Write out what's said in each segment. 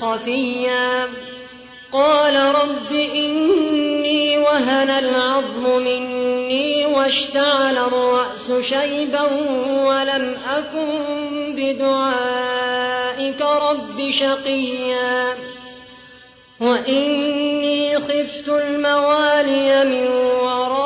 خفيا. قال رب إني وهن العظم مني واشتعل الرأس شيبا ولم أكن بدعائك رب شقيا. وإني خفت الموالي من ورائي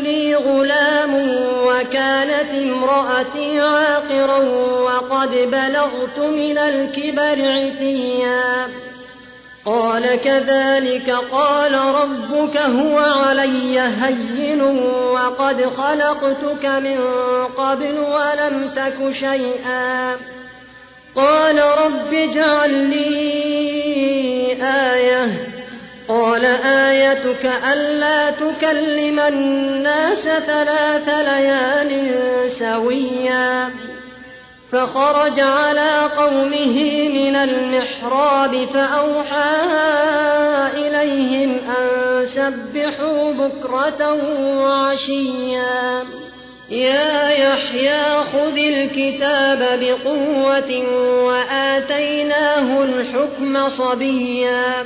امرأتي عاقرا وقد بلغت من الكبر عتيا. قال كذلك قال ربك هو علي هين وقد خلقتك من قبل ولم تك شيئا. قال رب اجعل لي قال آيتك ألا تكلم الناس ثلاث ليال سويا فخرج على قومه من المحراب فأوحى إليهم أن سبحوا بكرة وعشيا. يا يحيى خذ الكتاب بقوة وآتيناه الحكم صبيا.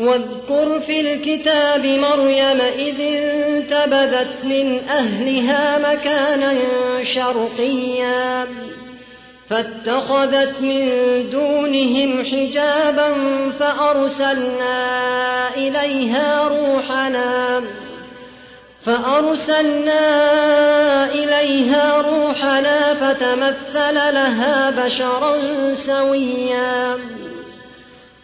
واذكر في الكتاب مريم إذ انتبذت من أهلها مكانا شرقيا فاتخذت من دونهم حجابا فأرسلنا إليها روحنا فأرسلنا إليها روحنا فتمثل لها بشرا سويا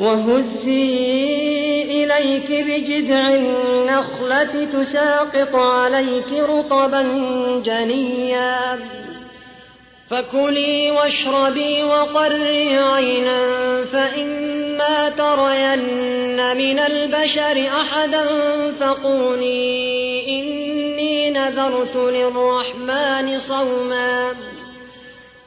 وهزي إليك بجذع النخلة تساقط عليك رطبا جنيا. فكلي واشربي وقري عينا فإما ترين من البشر أحدا فقولي إني نذرت للرحمن صوما.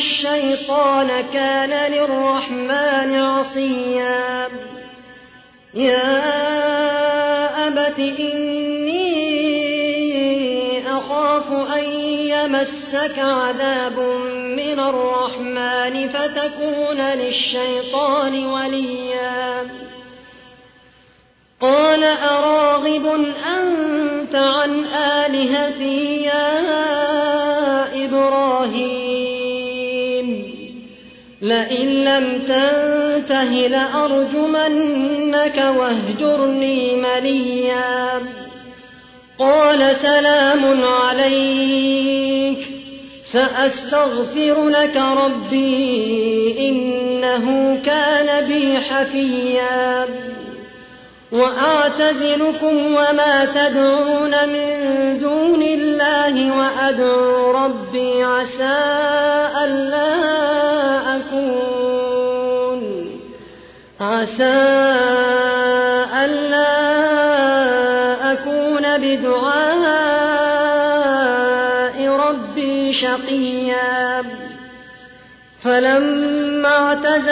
الشيطان كان للرحمن عصيا. يا أبت إني أخاف أن يمسك عذاب من الرحمن فتكون للشيطان وليا. قال أراغب أنت عن آلهتي يا لئن لم تنته لأرجمنك واهجرني مليا. قال سلام عليك. سأستغفر لك ربي إنه كان بي حفيا. وأعتزلكم وما تدعون من دون الله وأدعو ربي عسى ألا أكون عسى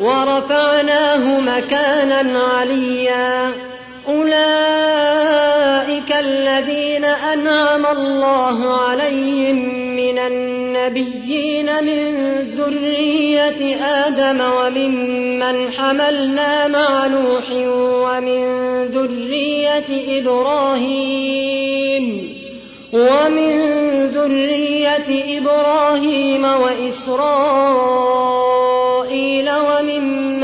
ورفعناه مكانا عليا. أولئك الذين أنعم الله عليهم من النبيين من ذرية آدم وممن حملنا مع نوح ومن ذرية إبراهيم ومن ذرية إبراهيم وإسرائيل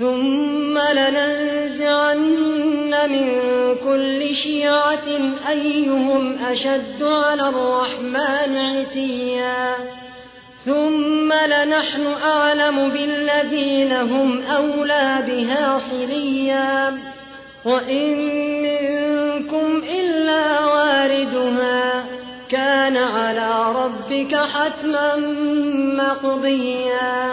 ثم لننزعن من كل شيعة أيهم أشد على الرحمن عتيا. ثم لنحن أعلم بالذين هم أولى بها صليا. وإن منكم إلا واردها كان على ربك حتما مقضيا.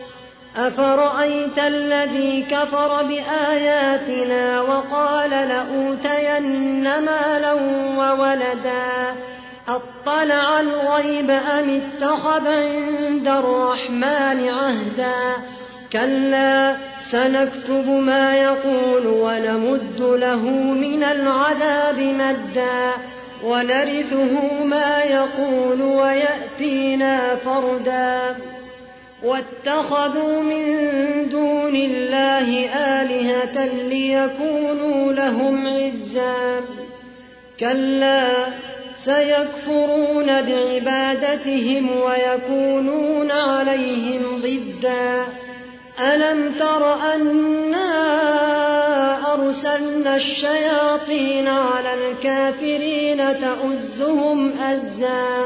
أفرأيت الذي كفر بآياتنا وقال لأوتين مالا وولدا اطلع الغيب أم اتخذ عند الرحمن عهدا كلا سنكتب ما يقول ونمد له من العذاب مدا ونرثه ما يقول ويأتينا فردا واتخذوا من دون الله آلهة ليكونوا لهم عزا كلا سيكفرون بعبادتهم ويكونون عليهم ضدا. ألم تر أنا أرسلنا الشياطين على الكافرين تؤزهم أزا؟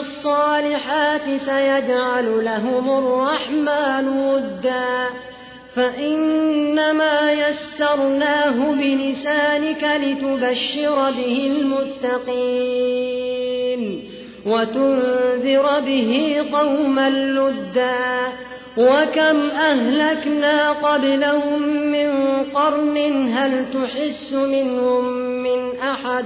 الصالحات سيجعل لهم الرحمن ودا. فإنما يسرناه بلسانك لتبشر به المتقين وتنذر به قوما لدا. وكم أهلكنا قبلهم من قرن هل تحس منهم من أحد؟